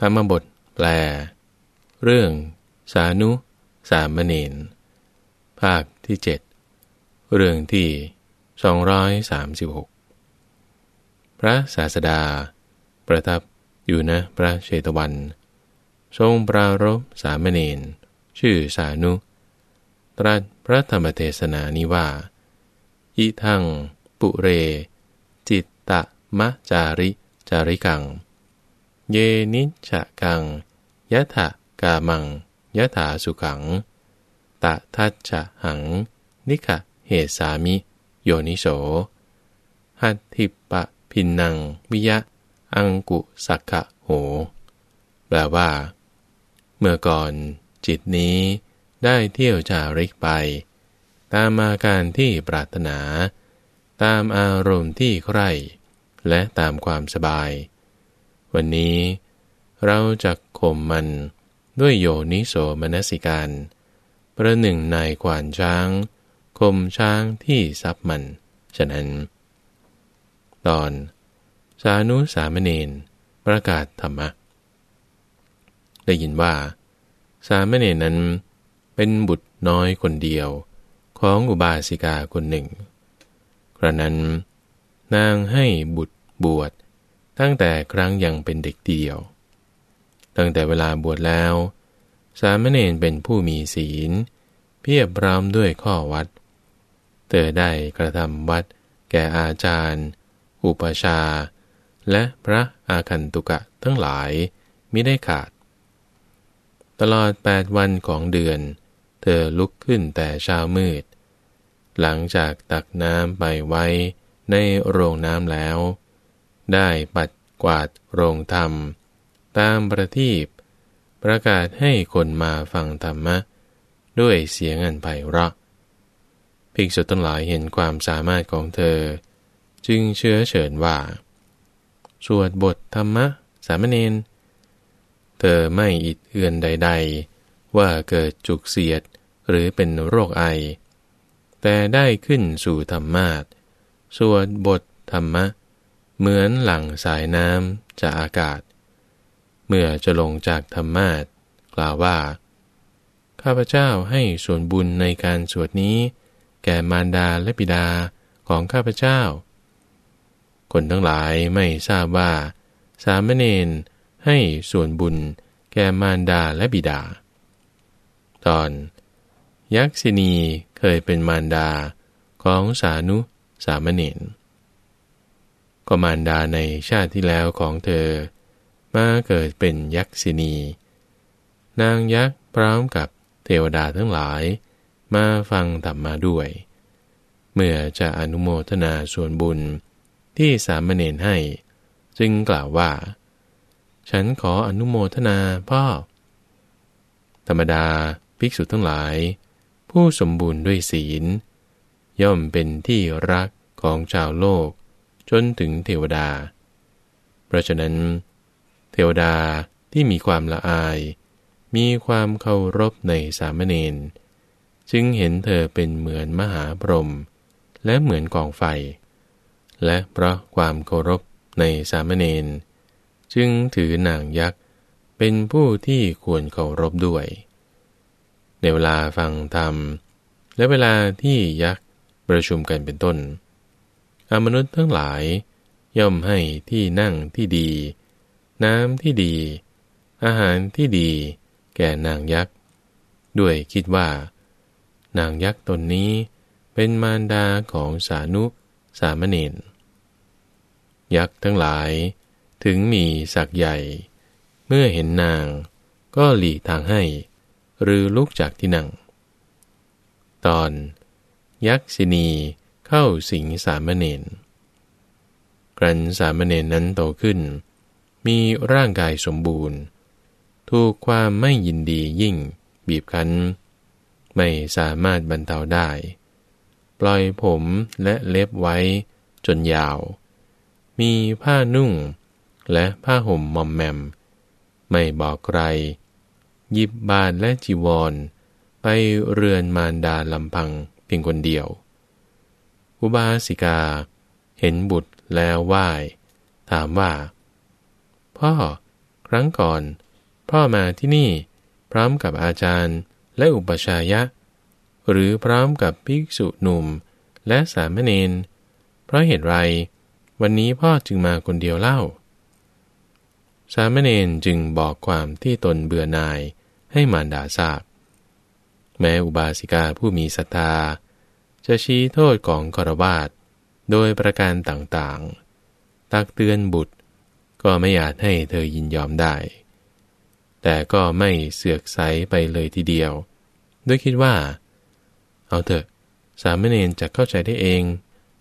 ธรรมบทแปล เรื่อง สานุ สามเณรภาคที่เจ็ดเรื่องที่ 236 พระศาสดา ประทับอยู่นะพระเชตวัน ทรงปรารบสามเณรชื่อสานุ ตรัสพระธรรมเทศนานี้ว่า อิทัง ปุเร จิตตะมะจาริ จาริกัง เยนิชะกังยะถะกามังยะถาสุขัง ตะทัจฉะหัง นิขะเหสามิ โยนิโส หัตถิปะพินนังวิยะ อังกุสักขะโห แปลว่า เมื่อก่อนจิตนี้ได้เที่ยวจาริกไป ตามอาการที่ปรารถนา ตามอารมณ์ที่ใคร่ และตามความสบาย วันนี้เราจะข่มมันด้วยโยนิโสมนสิการ ประหนึ่งนายขวานช้างข่มช้างที่ซับมัน ฉะนั้น ตอน สานุสามเณรประกาศธรรมะ ได้ยินว่า สามเณรนั้นเป็นบุตรน้อยคนเดียวของอุบาสิกาคนหนึ่ง กระนั้นนางให้บุตรบวช ตั้งแต่ครั้งยังเป็นเด็กเดียว ตั้งแต่เวลาบวชแล้ว สามเณรเป็นผู้มีศีล เพียบพร้อมด้วยข้อวัด เธอได้กระทำวัด แก่อาจารย์ อุปชา และพระอาคันตุกะทั้งหลายมิได้ขาด ตลอดแปดวันของเดือน เธอลุกขึ้นแต่เช้ามืด หลังจากตักน้ำไปไว้ในโรงน้ำแล้ว ได้ปัดกวาดโรงธรรม ตามประทีปประกาศให้คนมาฟังธรรมะ ด้วยเสียงอันไพเราะ ภิกษุทั้งหลายเห็นความสามารถของเธอ จึงเชื้อเชิญว่า สวดบทธรรมะ สามเณรเธอไม่อิดเอือนใด ๆ ว่าเกิดจุกเสียดหรือเป็นโรคไอ แต่ได้ขึ้นสู่ธรรมาสวดบทธรรมะ เหมือนหลั่งสายน้ำจากอากาศ เมื่อจะลงจากธรรมาทกล่าวว่า ข้าพเจ้าให้ส่วนบุญในการสวดนี้ แก่มารดาและบิดาของข้าพเจ้า คนทั้งหลายไม่ทราบว่า สามเณรให้ส่วนบุญแก่มารดาและบิดา ตอน ยักษินีเคยเป็นมารดาของสานุสามเณร ก็มารดาในชาติที่แล้วของเธอ มาเกิดเป็นยักษินี นางยักษ์พร้อมกับเทวดาทั้งหลาย มาฟังธรรมมาด้วย เมื่อจะอนุโมทนาส่วนบุญที่สามเณรให้ จึงกล่าวว่า ฉันขออนุโมทนาพ่อ ธรรมดาภิกษุทั้งหลาย ผู้สมบูรณ์ด้วยศีล ย่อมเป็นที่รักของชาวโลก จนถึงเทวดา เพราะฉะนั้น เทวดาที่มีความละอาย มีความเคารพในสามเณรจึงเห็นเธอเป็นเหมือนมหาพรหมและเหมือนกองไฟ และเพราะความเคารพในสามเณรจึงถือนางยักษ์เป็นผู้ที่ควรเคารพด้วย ในเวลาฟังธรรม และเวลาที่ยักษ์ประชุมกันเป็นต้น มนุษย์ทั้งหลาย ย่อมให้ที่นั่งที่ดี น้ำที่ดี อาหารที่ดี แก่นางยักษ์ ด้วยคิดว่า นางยักษ์ตนนี้เป็นมารดาของสานุสามเณรยักษ์ทั้งหลายถึงมีศักใหญ่ เมื่อเห็นนางก็หลีทางให้ หรือลุกจากที่นั่ง ตอน ยักษินี เข้าสิงสามเณรครันสามเณรนั้นโตขึ้น มีร่างกายสมบูรณ์ ถูกความไม่ยินดียิ่งบีบคั้น ไม่สามารถบรรเทาได้ ปล่อยผมและเล็บไว้จนยาว มีผ้านุ่งและผ้าห่มมอมแมม ไม่บอกใคร หยิบบาทและจีวร ไปเรือนมารดาลำพังเพียงคนเดียว อุบาสิกา เห็นบุตรแล้วไหว้ ถามว่า พ่อ ครั้งก่อน พ่อมาที่นี่ พร้อมกับอาจารย์และอุปชายะ หรือพร้อมกับภิกษุหนุ่มและสามเณรเพราะเหตุไร วันนี้พ่อจึงมาคนเดียวเล่า สามเณรจึงบอกความที่ตนเบื่อหน่ายให้มารดาทราบ แม้อุบาสิกาผู้มีศรัทธา จะชี้โทษของกรวาดโดยประการต่างๆ ตักเตือนบุตร ก็ไม่อาจให้เธอยินยอมได้ แต่ก็ไม่เสือกใสไปเลยทีเดียว ด้วยคิดว่า เอาเถอะ สามเณรจะเข้าใจได้เอง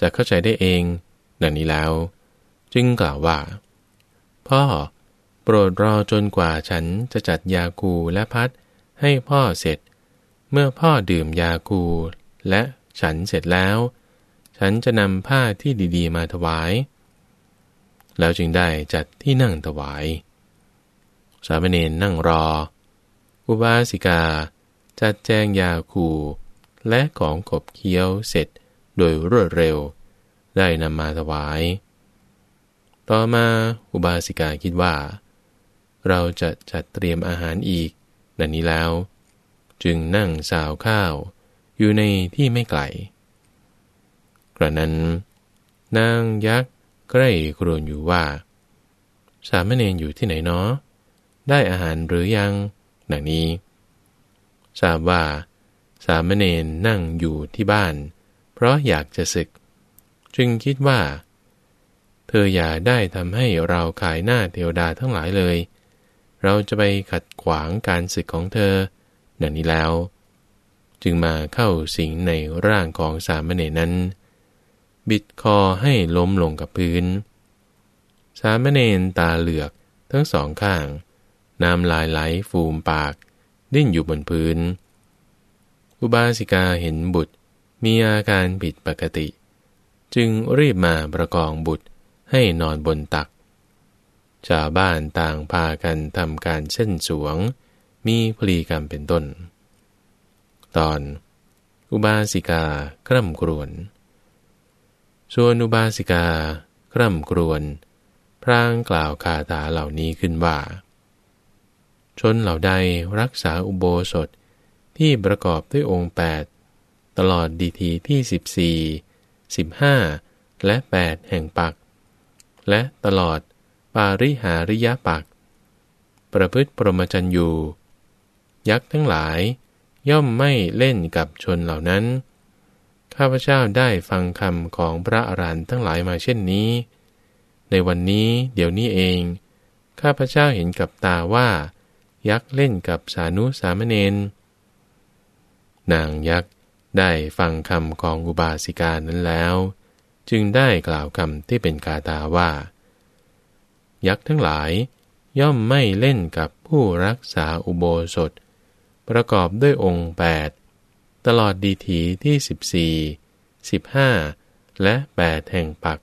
จะเข้าใจได้เอง ดังนี้แล้ว จึงกล่าวว่า พ่อ โปรดรอจนกว่าฉันจะจัดยาคูและพัดให้พ่อเสร็จ เมื่อพ่อดื่มยาคูและ ฉันเสร็จแล้ว ฉันจะนำผ้าที่ดีๆ มาถวาย แล้วจึงได้จัดที่นั่งถวาย สามเณรนั่งรอ อุบาสิกา จัดแจงยาคู และของขบเคี้ยวเสร็จโดยรวดเร็ว ได้นำมาถวาย ต่อมาอุบาสิกาคิดว่า เราจะจัดเตรียมอาหารอีกดังนี้แล้ว จึงนั่งสาวข้าว อยู่ในที่ไม่ไกล กระนั้น นางยักษ์ใกล้ครวญอยู่ว่า สามเณรอยู่ที่ไหนเนาะได้อาหารหรือยังดังนี้ ทราบว่า สามเณรนั่งอยู่ที่บ้าน เพราะอยากจะศึก จึงคิดว่า เธออย่าได้ทำให้เราขายหน้าเทวดาทั้งหลายเลย เราจะไปขัดขวางการศึกของเธอดังนี้แล้ว จึงมาเข้าสิงในร่างของสามเณรนั้น บิดคอให้ล้มลงกับพื้น สามเณรตาเหลือกทั้งสองข้าง น้ำลายไหลฟูมปาก ดิ้นอยู่บนพื้น อุบาสิกาเห็นบุตรมีอาการผิดปกติ จึงรีบมาประกองบุตรให้นอนบนตัก ชาวบ้านต่างพากันทำการเส้นสวง มีพลีกรรมเป็นต้น ตอน อุบาสิกาคร่ำครวญส่วนอุบาสิกาคร่ำครวญพรางกล่าวคาถาเหล่านี้ขึ้นว่า ชนเหล่าใดรักษาอุโบสถที่ประกอบด้วยองค์ 8 ตลอดดีทีที่ 14 15 และ 8 แห่งปัก และตลอดปาริหาริยปัก ประพฤติปรมจันยูยักษ์ทั้งหลาย ย่อมไม่เล่นกับชนเหล่านั้น ข้าพเจ้าได้ฟังคำของพระอรันทั้งหลายมาเช่นนี้ ในวันนี้เดี๋ยวนี้เอง ข้าพเจ้าเห็นกับตาว่า ยักษ์เล่นกับสานุสามเณร นางยักษ์ได้ฟังคำของอุบาสิกานั้นแล้ว จึงได้กล่าวคำที่เป็นกาตาว่า ยักษ์ทั้งหลายย่อมไม่เล่นกับผู้รักษาอุโบสถ ประกอบด้วยองค์แปดตลอดดีถีที่ 14 15 และ 8 แห่งปัก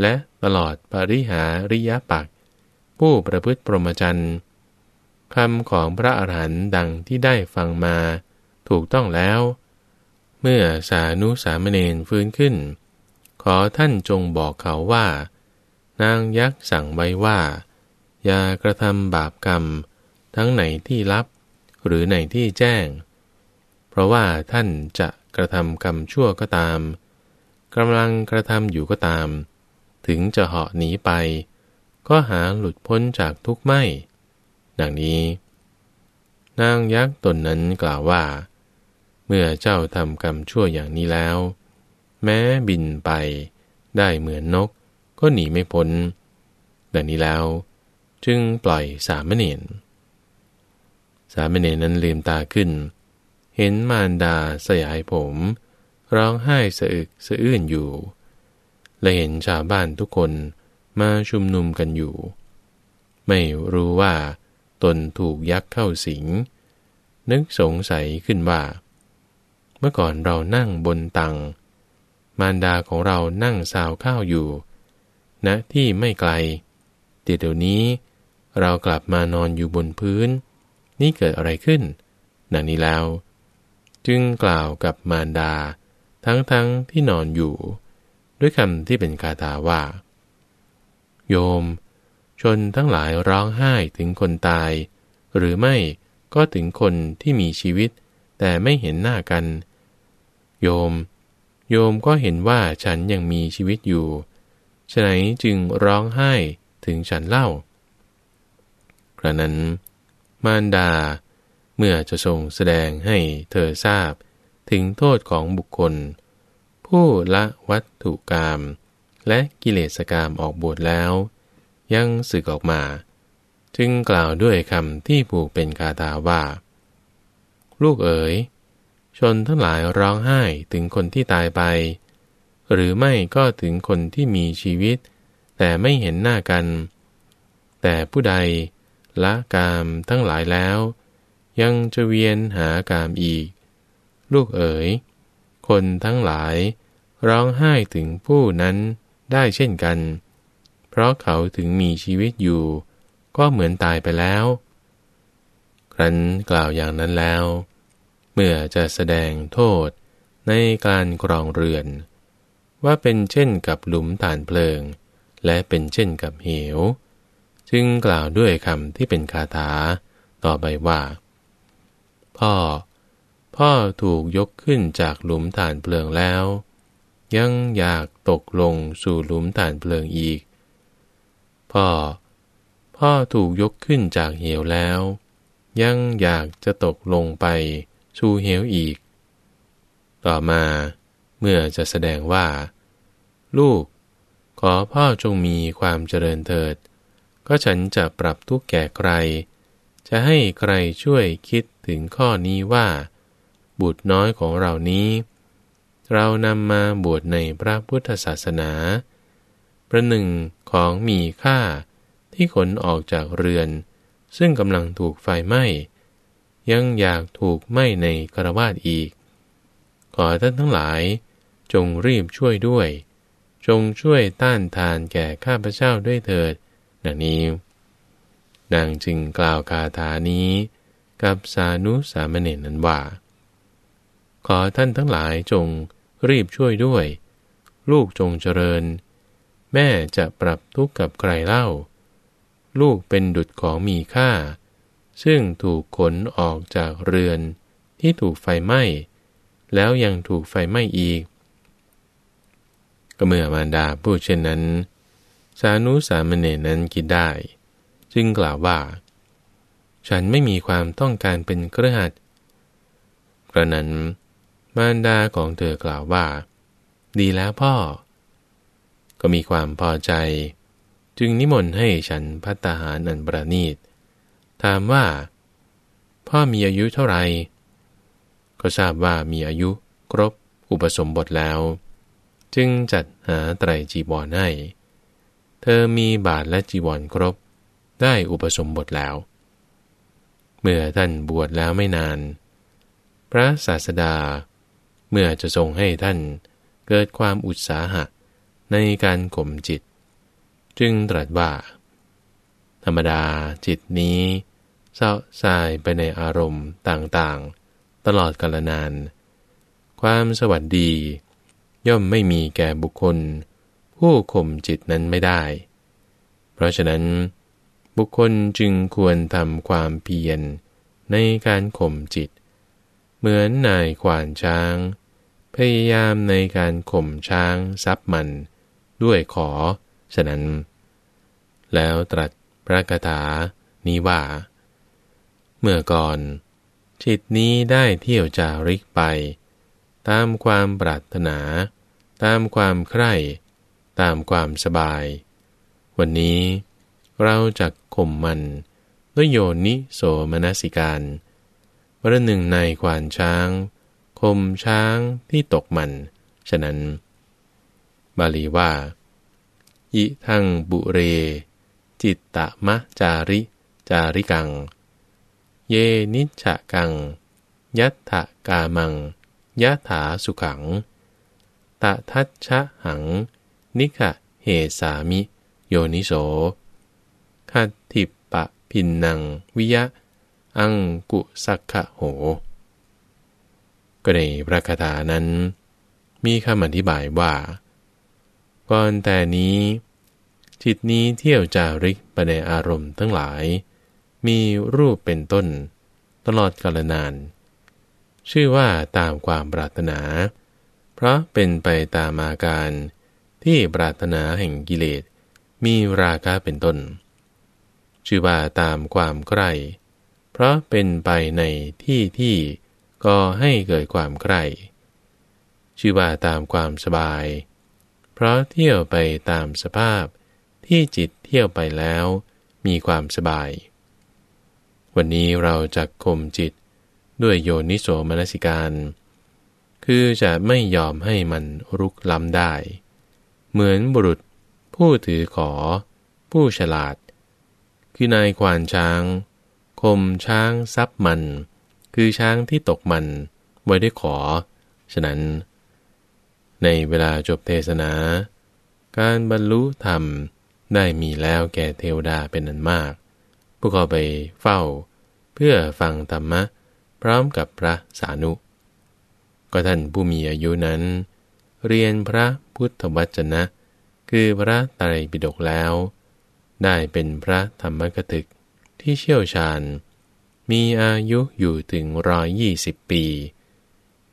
และตลอดปริหาริยปัก ผู้ประพฤติปรมจันคำของพระอรหันต์ดังที่ได้ฟังมาถูกต้องแล้ว เมื่อสานุสามเณรฟื้นขึ้น ขอท่านจงบอกเขาว่า นางยักษ์สั่งไว้ว่า อย่ากระทำบาปกรรม ทั้งไหนที่ลับ หรือไหนที่แจ้ง เพราะว่าท่านจะกระทำกรรมชั่วก็ตามกำลังกระทำอยู่ก็ตาม ถึงจะเหาะหนีไป ก็หาหลุดพ้นจากทุกข์ไม่ ดังนี้ นางยักษ์ตนนั้นกล่าวว่า เมื่อเจ้าทำกรรมชั่วอย่างนี้แล้ว แม้บินไปได้เหมือนนกก็หนีไม่พ้น ดังนี้แล้ว จึงปล่อยสามเณร สามเณรนั้นลืมตาขึ้น เห็นมารดาสยายผม ร้องไห้สะอึกสะอื้นอยู่ และเห็นชาวบ้านทุกคนมาชุมนุมกันอยู่ ไม่รู้ว่า ตนถูกยักษ์เข้าสิง นึกสงสัยขึ้นว่า เมื่อก่อนเรานั่งบนตัง มารดาของเรานั่งสาวข้าวอยู่ณนะที่ไม่ไกลเดี๋ยวนี้เรากลับมานอนอยู่บนพื้น นี่เกิดอะไรขึ้นนังนี้แล้ว จึงกล่าวกับมารดา ทั้งๆทที่นอนอยู่ ด้วยคำที่เป็นคาถาว่า โยม ชนทั้งหลายร้องไห้ถึงคนตาย หรือไม่ก็ถึงคนที่มีชีวิต แต่ไม่เห็นหน้ากัน โยม โยมก็เห็นว่าฉันยังมีชีวิตอยู่ฉะไหนจึงร้องไห้ถึงฉันเล่ากระนั้น มารดา เมื่อจะทรงแสดงให้เธอทราบถึงโทษของบุคคล ผู้ละวัตถุกรรมและกิเลสกรรมออกบวชแล้ว ยังสึกออกมา จึงกล่าวด้วยคำที่ผูกเป็นคาถาว่า ลูกเอ๋ย ชนทั้งหลายร้องไห้ถึงคนที่ตายไป หรือไม่ก็ถึงคนที่มีชีวิต แต่ไม่เห็นหน้ากัน แต่ผู้ใด ละกามทั้งหลายแล้ว ยังจะเวียนหากามอีก ลูกเอ๋ย คนทั้งหลายร้องไห้ถึงผู้นั้นได้เช่นกัน เพราะเขาถึงมีชีวิตอยู่ ก็เหมือนตายไปแล้ว ครั้นกล่าวอย่างนั้นแล้ว เมื่อจะแสดงโทษในการกรองเรือน ว่าเป็นเช่นกับหลุมฐานเพลิง และเป็นเช่นกับเหว จึงกล่าวด้วยคำที่เป็นคาถา ต่อไปว่า พ่อ พ่อถูกยกขึ้นจากหลุมฐานเพลิงแล้ว ยังอยากตกลงสู่หลุมฐานเพลิงอีก พ่อ พ่อถูกยกขึ้นจากเหวแล้ว ยังอยากจะตกลงไปสู่เหวอีก ต่อมาเมื่อจะแสดงว่า ลูก ขอพ่อจงมีความเจริญเถิด ก็ฉันจะปรับทุกแก่ใคร จะให้ใครช่วยคิดถึงข้อนี้ว่า บุตรน้อยของเรานี้ เรานำมาบวชในพระพุทธศาสนา ประหนึ่งของมีค่าที่ขนออกจากเรือน ซึ่งกำลังถูกไฟไหม้ยังอยากถูกไหม้ในกระวาดอีก ขอท่านทั้งหลาย จงรีบช่วยด้วย จงช่วยต้านทานแก่ข้าพเจ้าด้วยเถิด ดังนี้นางจึงกล่าวคาถานี้กับสานุสามเณรนั้นว่า ขอท่านทั้งหลายจงรีบช่วยด้วย ลูกจงเจริญ แม่จะปรับทุกข์กับใครเล่า ลูกเป็นดุจของมีค่า ซึ่งถูกขนออกจากเรือนที่ถูกไฟไหม้ แล้วยังถูกไฟไหม้อีก ก็เมื่อมารดาพูดเช่นนั้น สานุสามเณรนั้นคิดได้ จึงกล่าวว่า ฉันไม่มีความต้องการเป็นเครือขัดกระนั้น มารดาของเธอกล่าวว่า ดีแล้วพ่อ ก็มีความพอใจ จึงนิมนต์ให้ฉันพัตหารอันประณีต ถามว่า พ่อมีอายุเท่าไหร่ก็ทราบว่ามีอายุครบอุปสมบทแล้ว จึงจัดหาไตรจีวรให้ เธอมีบาทและจีวรครบ ได้อุปสมบทแล้ว เมื่อท่านบวชแล้วไม่นาน พระศาสดา เมื่อจะทรงให้ท่านเกิดความอุตสาหะในการข่มจิต จึงตรัสว่า ธรรมดาจิตนี้เศร้าสายไปในอารมณ์ต่างๆ ตลอดกาลนาน ความสวัสดี ย่อมไม่มีแก่บุคคล ผู้ข่มจิตนั้นไม่ได้ เพราะฉะนั้น บุคคลจึงควรทำความเพียรในการข่มจิต เหมือนนายขวานช้าง พยายามในการข่มช้างซับมัน ด้วยขอ ฉะนั้น แล้วตรัสพระคาถานี้ว่า เมื่อก่อนจิตนี้ได้เที่ยวจาริกไป ตามความปรารถนา ตามความใคร่ ตามความสบาย วันนี้เราจะข่มมันด้วยโยนิโสมนสิการวันหนึ่งในควานช้างคมช้างที่ตกมัน ฉะนั้น บาลีว่าอิทังบุเร จิตตะมะจาริ จาริกัง เยนิชะกัง ยัตถกามัง ยะถาสุขัง ตะทัชชะหัง นิกะเหสามิ โยนิโสคัตถิปะพินนังวิยะ อังกุสักขะโห ก็ในพระคาถานั้น มีคำอธิบายว่า ก่อนแต่นี้ จิตนี้เที่ยวจาริกไปในอารมณ์ทั้งหลาย มีรูปเป็นต้น ตลอดกาลนาน ชื่อว่าตามความปรารถนา เพราะเป็นไปตามอาการ ที่ปรารถนาแห่งกิเลส มีราคะเป็นต้น ชื่อว่าตามความใคร่เพราะเป็นไปในที่ที่ก่อให้เกิดความใคร่ชื่อว่าตามความสบาย เพราะเที่ยวไปตามสภาพที่จิตเที่ยวไปแล้ว มีความสบาย วันนี้เราจะข่มจิตด้วยโยนิโสมนสิการ คือจะไม่ยอมให้มันรุกล้ำได้ เหมือนบุรุษ ผู้ถือขอ ผู้ฉลาด คือนายควานช้าง คมช้างซับมัน คือช้างที่ตกมัน ไว้ได้ขอ ฉะนั้น ในเวลาจบเทศนา การบรรลุธรรมได้มีแล้วแก่เทวดาเป็นอันมากพวกเขาไปเฝ้า เพื่อฟังธรรมะ พร้อมกับพระสานุ ก็ท่านผู้มีอายุนั้น เรียนพระพุทธวจนะ คือพระไตรปิฎกแล้ว ได้เป็นพระธรรมกถึกที่เชี่ยวชาญ มีอายุอยู่ถึงร้อยยี่สิบปี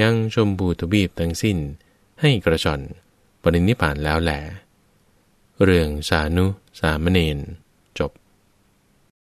ยังชมบูทบีบทั้งสิ้นให้กระชอนปรินิพานแล้วแหละเรื่องสานุสามเณร